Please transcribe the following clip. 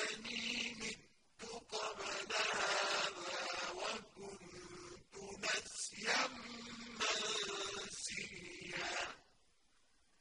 بَنِي